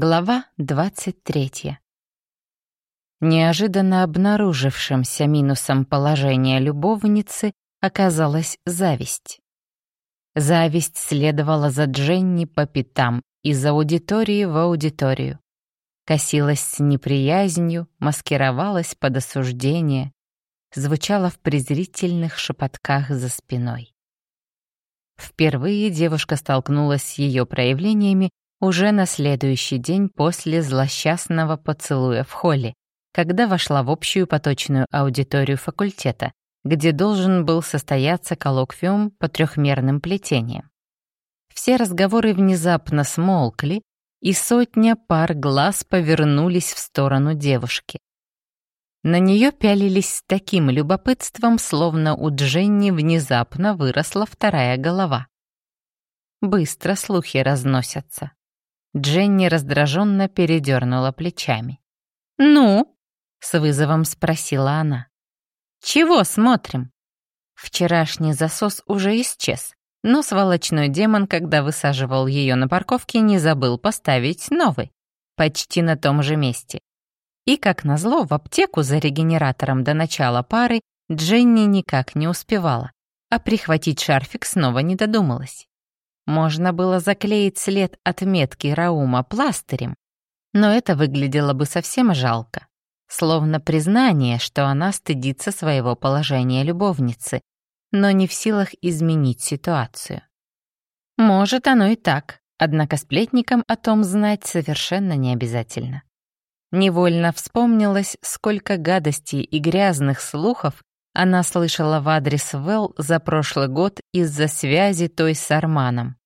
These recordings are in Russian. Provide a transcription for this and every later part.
Глава 23. Неожиданно обнаружившимся минусом положения любовницы оказалась зависть. Зависть следовала за Дженни по пятам из аудитории в аудиторию. Косилась с неприязнью, маскировалась под осуждение, звучала в презрительных шепотках за спиной. Впервые девушка столкнулась с ее проявлениями уже на следующий день после злосчастного поцелуя в холле, когда вошла в общую поточную аудиторию факультета, где должен был состояться коллоквиум по трехмерным плетениям. Все разговоры внезапно смолкли, и сотня пар глаз повернулись в сторону девушки. На нее пялились с таким любопытством, словно у Дженни внезапно выросла вторая голова. Быстро слухи разносятся. Дженни раздраженно передернула плечами. «Ну?» — с вызовом спросила она. «Чего смотрим?» Вчерашний засос уже исчез, но сволочной демон, когда высаживал ее на парковке, не забыл поставить новый, почти на том же месте. И, как назло, в аптеку за регенератором до начала пары Дженни никак не успевала, а прихватить шарфик снова не додумалась. Можно было заклеить след отметки Раума пластырем, но это выглядело бы совсем жалко, словно признание, что она стыдится своего положения любовницы, но не в силах изменить ситуацию. Может, оно и так, однако сплетникам о том знать совершенно не обязательно. Невольно вспомнилось, сколько гадостей и грязных слухов она слышала в адрес Вэл за прошлый год из-за связи той с Арманом.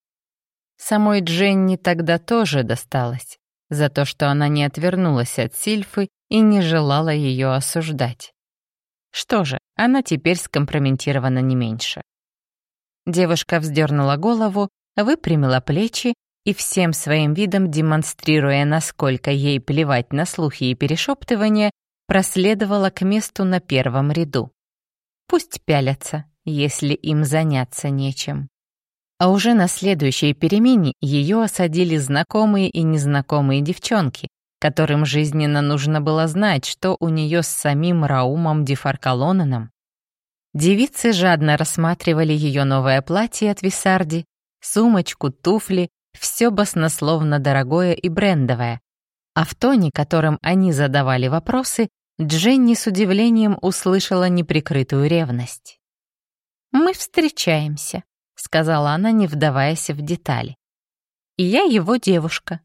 Самой Дженни тогда тоже досталось за то, что она не отвернулась от Сильфы и не желала ее осуждать. Что же, она теперь скомпрометирована не меньше. Девушка вздернула голову, выпрямила плечи и всем своим видом, демонстрируя, насколько ей плевать на слухи и перешептывания, проследовала к месту на первом ряду. Пусть пялятся, если им заняться нечем. А уже на следующей перемене ее осадили знакомые и незнакомые девчонки, которым жизненно нужно было знать, что у нее с самим Раумом Дефаркалонаном. Девицы жадно рассматривали ее новое платье от Висарди, сумочку, туфли, все баснословно дорогое и брендовое. А в тоне, которым они задавали вопросы, Дженни с удивлением услышала неприкрытую ревность. «Мы встречаемся», сказала она, не вдаваясь в детали. «И я его девушка».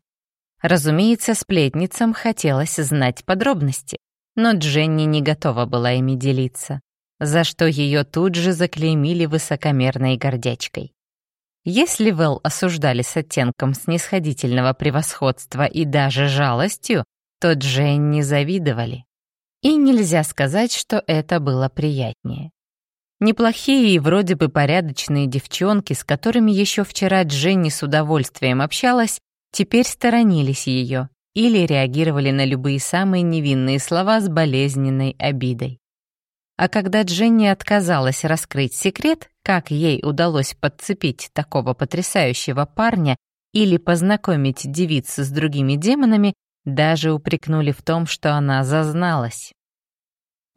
Разумеется, сплетницам хотелось знать подробности, но Дженни не готова была ими делиться, за что ее тут же заклеймили высокомерной гордячкой. Если Вэл осуждали с оттенком снисходительного превосходства и даже жалостью, то Дженни завидовали. И нельзя сказать, что это было приятнее. Неплохие и вроде бы порядочные девчонки, с которыми еще вчера Дженни с удовольствием общалась, теперь сторонились ее или реагировали на любые самые невинные слова с болезненной обидой. А когда Дженни отказалась раскрыть секрет, как ей удалось подцепить такого потрясающего парня или познакомить девиц с другими демонами, даже упрекнули в том, что она зазналась.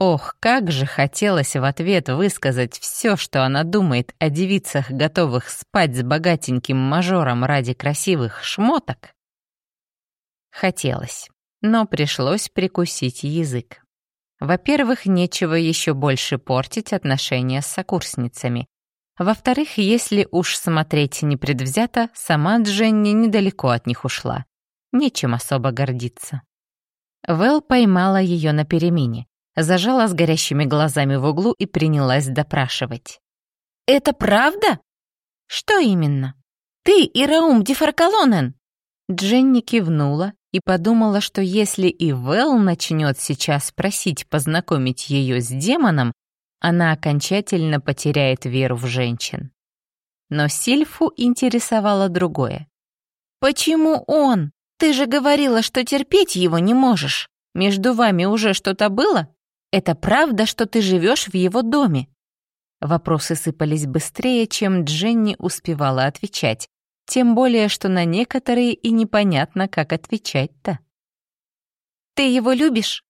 Ох, как же хотелось в ответ высказать все, что она думает о девицах, готовых спать с богатеньким мажором ради красивых шмоток. Хотелось, но пришлось прикусить язык. Во-первых, нечего еще больше портить отношения с сокурсницами. Во-вторых, если уж смотреть непредвзято, сама Дженни недалеко от них ушла. Нечем особо гордиться. Вэл поймала ее на перемене зажала с горящими глазами в углу и принялась допрашивать. «Это правда?» «Что именно?» «Ты и Раум Дефаркалонен!» Дженни кивнула и подумала, что если и Вэл начнет сейчас просить познакомить ее с демоном, она окончательно потеряет веру в женщин. Но Сильфу интересовало другое. «Почему он? Ты же говорила, что терпеть его не можешь. Между вами уже что-то было?» Это правда, что ты живешь в его доме?» Вопросы сыпались быстрее, чем Дженни успевала отвечать. тем более, что на некоторые и непонятно, как отвечать-то. «Ты его любишь?»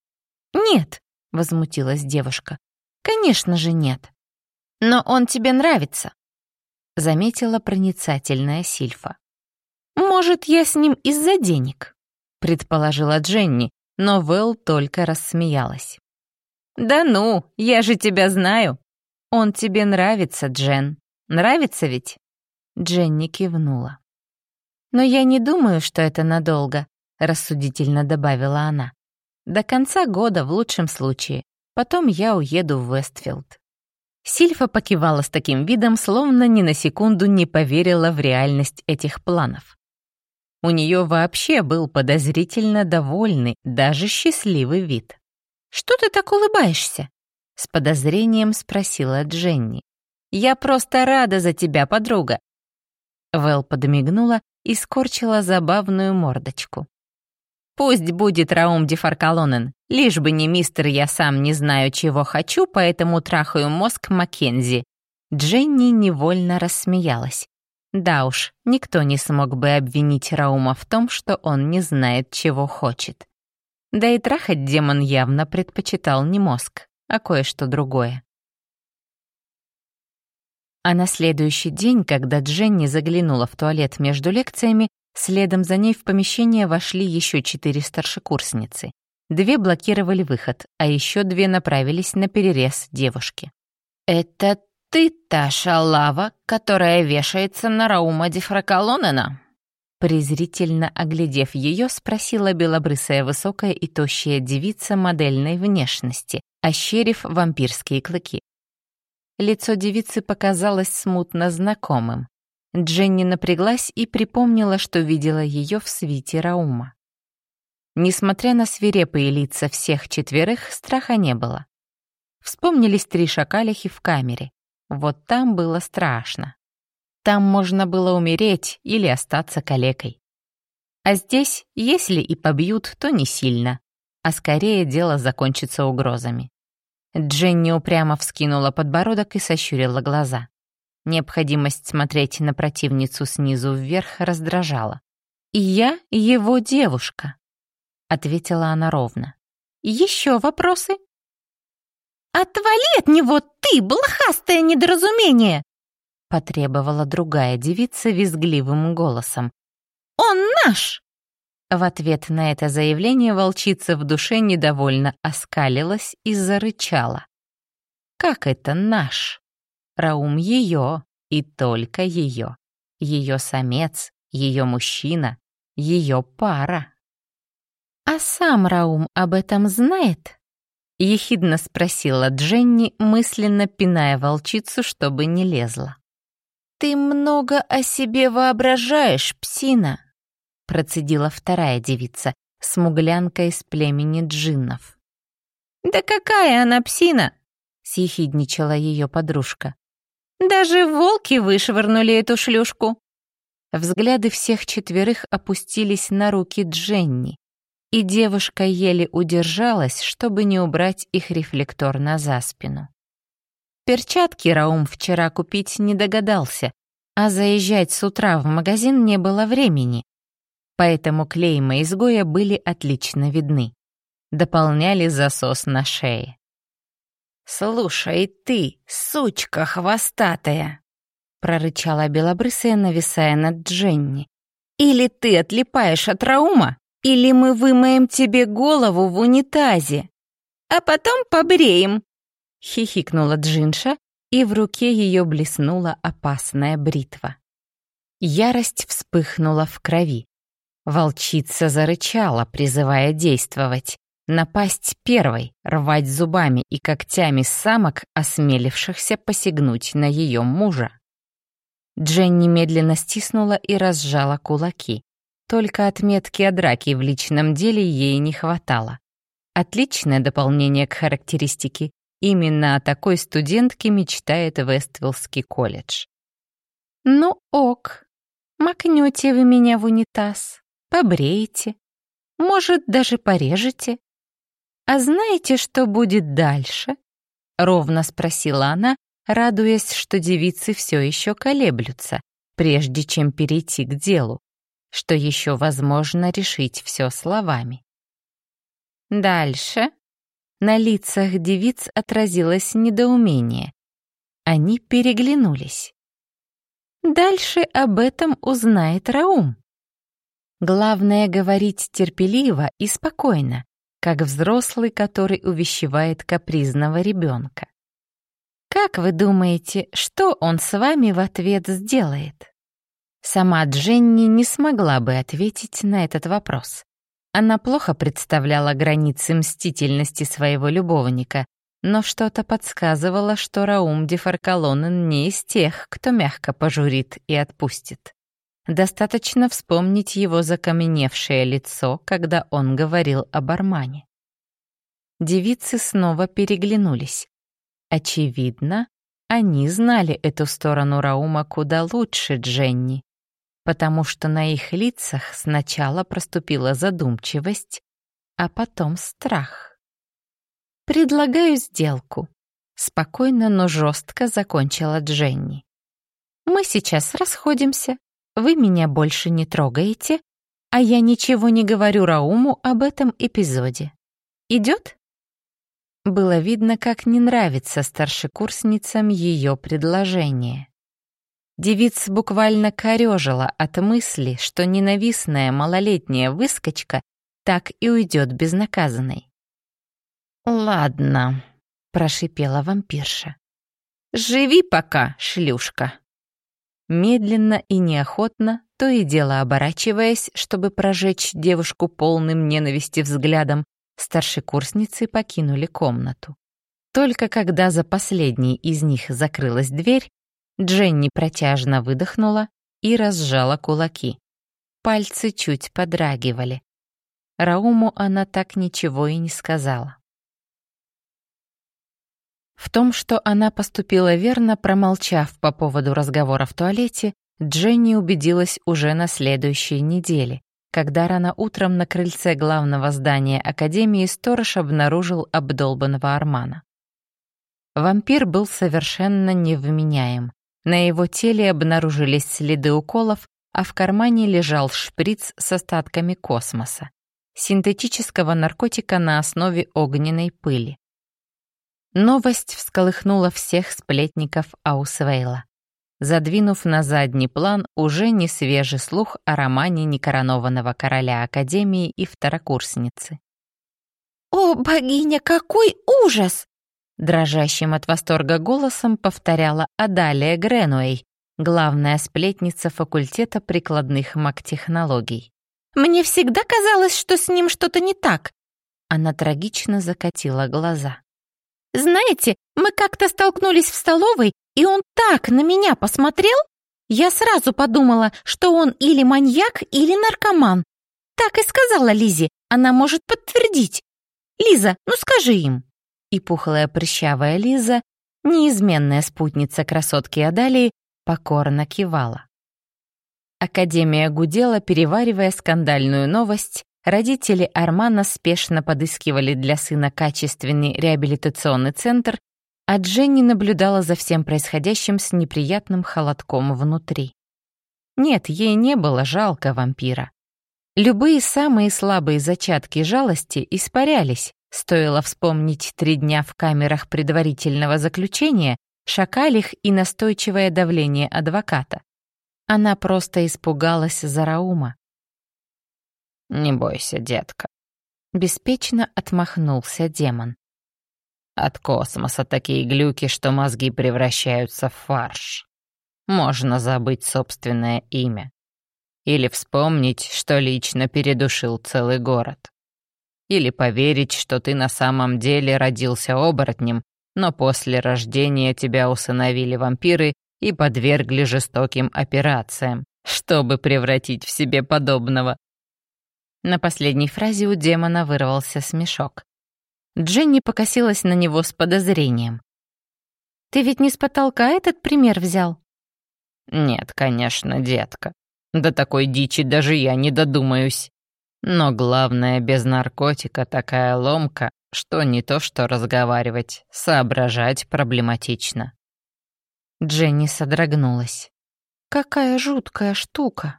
«Нет», — возмутилась девушка. «Конечно же нет». «Но он тебе нравится», — заметила проницательная Сильфа. «Может, я с ним из-за денег?» — предположила Дженни, но Вэл только рассмеялась. «Да ну, я же тебя знаю. Он тебе нравится, Джен. Нравится ведь?» Дженни кивнула. «Но я не думаю, что это надолго», — рассудительно добавила она. «До конца года в лучшем случае. Потом я уеду в Вестфилд». Сильфа покивала с таким видом, словно ни на секунду не поверила в реальность этих планов. У нее вообще был подозрительно довольный, даже счастливый вид. «Что ты так улыбаешься?» — с подозрением спросила Дженни. «Я просто рада за тебя, подруга. Вэл подмигнула и скорчила забавную мордочку. «Пусть будет Раум Дефаркалонен, лишь бы не мистер «я сам не знаю, чего хочу, поэтому трахаю мозг Маккензи». Дженни невольно рассмеялась. Да уж, никто не смог бы обвинить Раума в том, что он не знает, чего хочет. Да и трахать демон явно предпочитал не мозг, а кое-что другое. А на следующий день, когда Дженни заглянула в туалет между лекциями, следом за ней в помещение вошли еще четыре старшекурсницы. Две блокировали выход, а еще две направились на перерез девушки. «Это ты та шалава, которая вешается на Раума Дефракалонена?» Презрительно оглядев ее, спросила белобрысая высокая и тощая девица модельной внешности, ощерив вампирские клыки. Лицо девицы показалось смутно знакомым. Дженни напряглась и припомнила, что видела ее в свите Раума. Несмотря на свирепые лица всех четверых, страха не было. Вспомнились три шакалихи в камере. Вот там было страшно. Там можно было умереть или остаться калекой. А здесь, если и побьют, то не сильно, а скорее дело закончится угрозами. Дженни упрямо вскинула подбородок и сощурила глаза. Необходимость смотреть на противницу снизу вверх раздражала. «Я его девушка», — ответила она ровно. «Еще вопросы?» «Отвали от него, ты, блохастое недоразумение!» — потребовала другая девица визгливым голосом. «Он наш!» В ответ на это заявление волчица в душе недовольно оскалилась и зарычала. «Как это наш? Раум ее, и только ее. Ее самец, ее мужчина, ее пара». «А сам Раум об этом знает?» — ехидно спросила Дженни, мысленно пиная волчицу, чтобы не лезла. «Ты много о себе воображаешь, псина!» процедила вторая девица, смуглянка из племени джиннов. «Да какая она псина!» — съехидничала ее подружка. «Даже волки вышвырнули эту шлюшку!» Взгляды всех четверых опустились на руки Дженни, и девушка еле удержалась, чтобы не убрать их рефлекторно за спину. Перчатки Раум вчера купить не догадался, а заезжать с утра в магазин не было времени, поэтому клейма изгоя были отлично видны. Дополняли засос на шее. «Слушай ты, сучка хвостатая!» прорычала белобрысая, нависая над Дженни. «Или ты отлипаешь от Раума, или мы вымоем тебе голову в унитазе, а потом побреем!» Хихикнула Джинша, и в руке ее блеснула опасная бритва. Ярость вспыхнула в крови. Волчица зарычала, призывая действовать. Напасть первой, рвать зубами и когтями самок, осмелившихся посягнуть на ее мужа. Дженни медленно стиснула и разжала кулаки. Только отметки о драке в личном деле ей не хватало. Отличное дополнение к характеристике. Именно о такой студентке мечтает Вествиллский колледж. «Ну ок, макнете вы меня в унитаз», побреете, может, даже порежете. А знаете, что будет дальше? Ровно спросила она, радуясь, что девицы все еще колеблются, прежде чем перейти к делу, что еще возможно решить все словами. Дальше на лицах девиц отразилось недоумение. Они переглянулись. Дальше об этом узнает Раум. Главное — говорить терпеливо и спокойно, как взрослый, который увещевает капризного ребенка. Как вы думаете, что он с вами в ответ сделает? Сама Дженни не смогла бы ответить на этот вопрос. Она плохо представляла границы мстительности своего любовника, но что-то подсказывало, что Раум Дефаркалонен не из тех, кто мягко пожурит и отпустит. Достаточно вспомнить его закаменевшее лицо, когда он говорил об Армане. Девицы снова переглянулись. Очевидно, они знали эту сторону Раума куда лучше Дженни, потому что на их лицах сначала проступила задумчивость, а потом страх. «Предлагаю сделку», — спокойно, но жестко закончила Дженни. «Мы сейчас расходимся, вы меня больше не трогаете, а я ничего не говорю Рауму об этом эпизоде. Идет?» Было видно, как не нравится старшекурсницам ее предложение. Девиц буквально корежила от мысли, что ненавистная малолетняя выскочка так и уйдет безнаказанной. «Ладно», — прошипела вампирша. «Живи пока, шлюшка». Медленно и неохотно, то и дело оборачиваясь, чтобы прожечь девушку полным ненависти взглядом, старшекурсницы покинули комнату. Только когда за последней из них закрылась дверь, Дженни протяжно выдохнула и разжала кулаки. Пальцы чуть подрагивали. Рауму она так ничего и не сказала. В том, что она поступила верно, промолчав по поводу разговора в туалете, Дженни убедилась уже на следующей неделе, когда рано утром на крыльце главного здания Академии сторож обнаружил обдолбанного Армана. Вампир был совершенно невменяем. На его теле обнаружились следы уколов, а в кармане лежал шприц с остатками космоса, синтетического наркотика на основе огненной пыли. Новость всколыхнула всех сплетников Аусвейла задвинув на задний план уже не свежий слух о романе некоронованного короля Академии и второкурсницы. «О, богиня, какой ужас!» Дрожащим от восторга голосом повторяла Адалия Гренуэй, главная сплетница факультета прикладных маг-технологий. «Мне всегда казалось, что с ним что-то не так!» Она трагично закатила глаза. «Знаете, мы как-то столкнулись в столовой, и он так на меня посмотрел, я сразу подумала, что он или маньяк, или наркоман. Так и сказала Лизе, она может подтвердить. Лиза, ну скажи им. И пухлая прыщавая Лиза, неизменная спутница красотки Адалии, покорно кивала. Академия гудела, переваривая скандальную новость. Родители Армана спешно подыскивали для сына качественный реабилитационный центр а Дженни наблюдала за всем происходящим с неприятным холодком внутри. Нет, ей не было жалко вампира. Любые самые слабые зачатки жалости испарялись, стоило вспомнить три дня в камерах предварительного заключения, шакалих и настойчивое давление адвоката. Она просто испугалась за Раума. «Не бойся, детка», — беспечно отмахнулся демон. От космоса такие глюки, что мозги превращаются в фарш. Можно забыть собственное имя. Или вспомнить, что лично передушил целый город. Или поверить, что ты на самом деле родился оборотнем, но после рождения тебя усыновили вампиры и подвергли жестоким операциям, чтобы превратить в себе подобного. На последней фразе у демона вырвался смешок. Дженни покосилась на него с подозрением. «Ты ведь не с потолка этот пример взял?» «Нет, конечно, детка. До такой дичи даже я не додумаюсь. Но главное, без наркотика такая ломка, что не то что разговаривать, соображать проблематично». Дженни содрогнулась. Какая жуткая штука.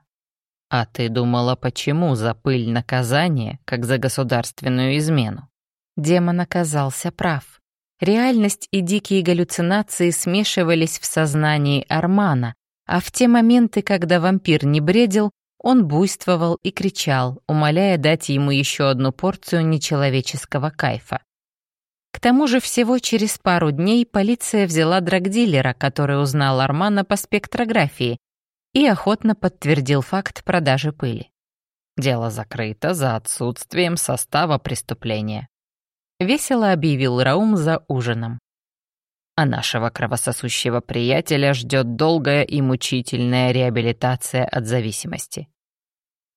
А ты думала, почему за пыль наказание, как за государственную измену? Демон оказался прав. Реальность и дикие галлюцинации смешивались в сознании Армана, а в те моменты, когда вампир не бредил, он буйствовал и кричал, умоляя дать ему еще одну порцию нечеловеческого кайфа. К тому же всего через пару дней полиция взяла драгдилера, который узнал Армана по спектрографии и охотно подтвердил факт продажи пыли. Дело закрыто за отсутствием состава преступления. Весело объявил Раум за ужином. А нашего кровососущего приятеля ждет долгая и мучительная реабилитация от зависимости.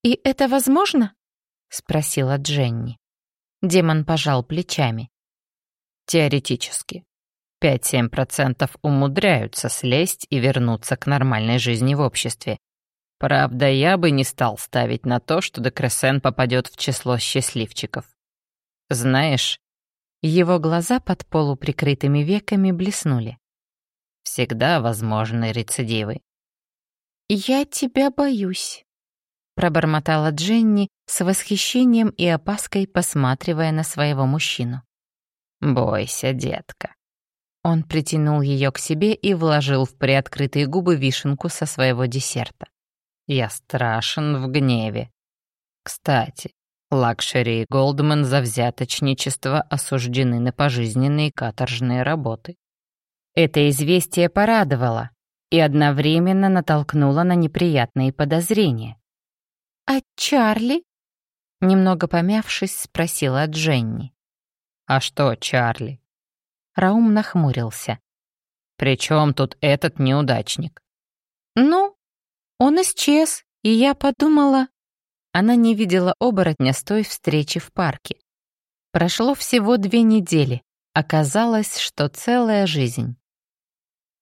«И это возможно?» — спросила Дженни. Демон пожал плечами. «Теоретически. 5-7% умудряются слезть и вернуться к нормальной жизни в обществе. Правда, я бы не стал ставить на то, что Декресен попадет в число счастливчиков. Знаешь, его глаза под полуприкрытыми веками блеснули. Всегда возможны рецидивы. «Я тебя боюсь», — пробормотала Дженни с восхищением и опаской, посматривая на своего мужчину. «Бойся, детка», он притянул ее к себе и вложил в приоткрытые губы вишенку со своего десерта. «Я страшен в гневе. Кстати, Лакшери и Голдман за взяточничество осуждены на пожизненные каторжные работы». Это известие порадовало и одновременно натолкнуло на неприятные подозрения. «А Чарли?» Немного помявшись, спросила Дженни. «А что Чарли?» Раум нахмурился. «При чем тут этот неудачник?» «Ну, он исчез, и я подумала...» Она не видела оборотня с той встречи в парке. Прошло всего две недели. Оказалось, что целая жизнь.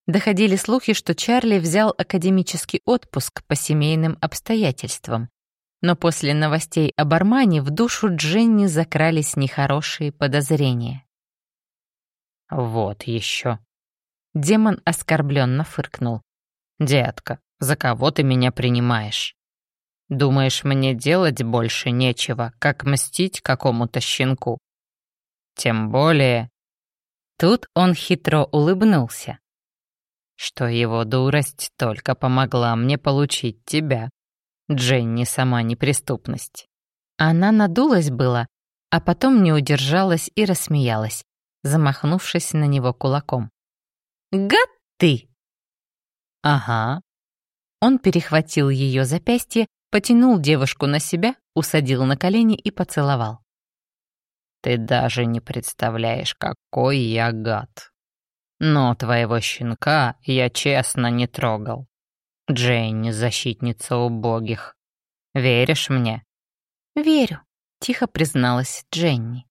Доходили слухи, что Чарли взял академический отпуск по семейным обстоятельствам. Но после новостей об Армане в душу Дженни закрались нехорошие подозрения. «Вот еще». Демон оскорбленно фыркнул. «Детка, за кого ты меня принимаешь? Думаешь, мне делать больше нечего, как мстить какому-то щенку? Тем более...» Тут он хитро улыбнулся. «Что его дурость только помогла мне получить тебя. Дженни сама неприступность». Она надулась было, а потом не удержалась и рассмеялась замахнувшись на него кулаком. «Гад ты!» «Ага». Он перехватил ее запястье, потянул девушку на себя, усадил на колени и поцеловал. «Ты даже не представляешь, какой я гад. Но твоего щенка я честно не трогал. Джейни — защитница убогих. Веришь мне?» «Верю», — тихо призналась Дженни.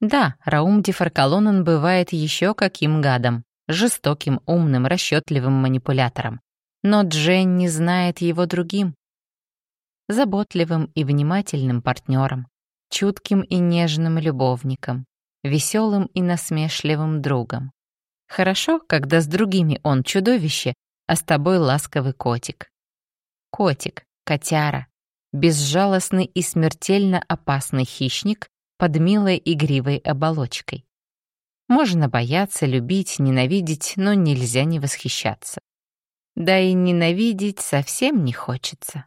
Да, Раум Дефаркалонен бывает еще каким гадом, жестоким, умным, расчетливым манипулятором. Но Джен не знает его другим. Заботливым и внимательным партнером, чутким и нежным любовником, веселым и насмешливым другом. Хорошо, когда с другими он чудовище, а с тобой ласковый котик. Котик, котяра, безжалостный и смертельно опасный хищник, под милой игривой оболочкой. Можно бояться, любить, ненавидеть, но нельзя не восхищаться. Да и ненавидеть совсем не хочется.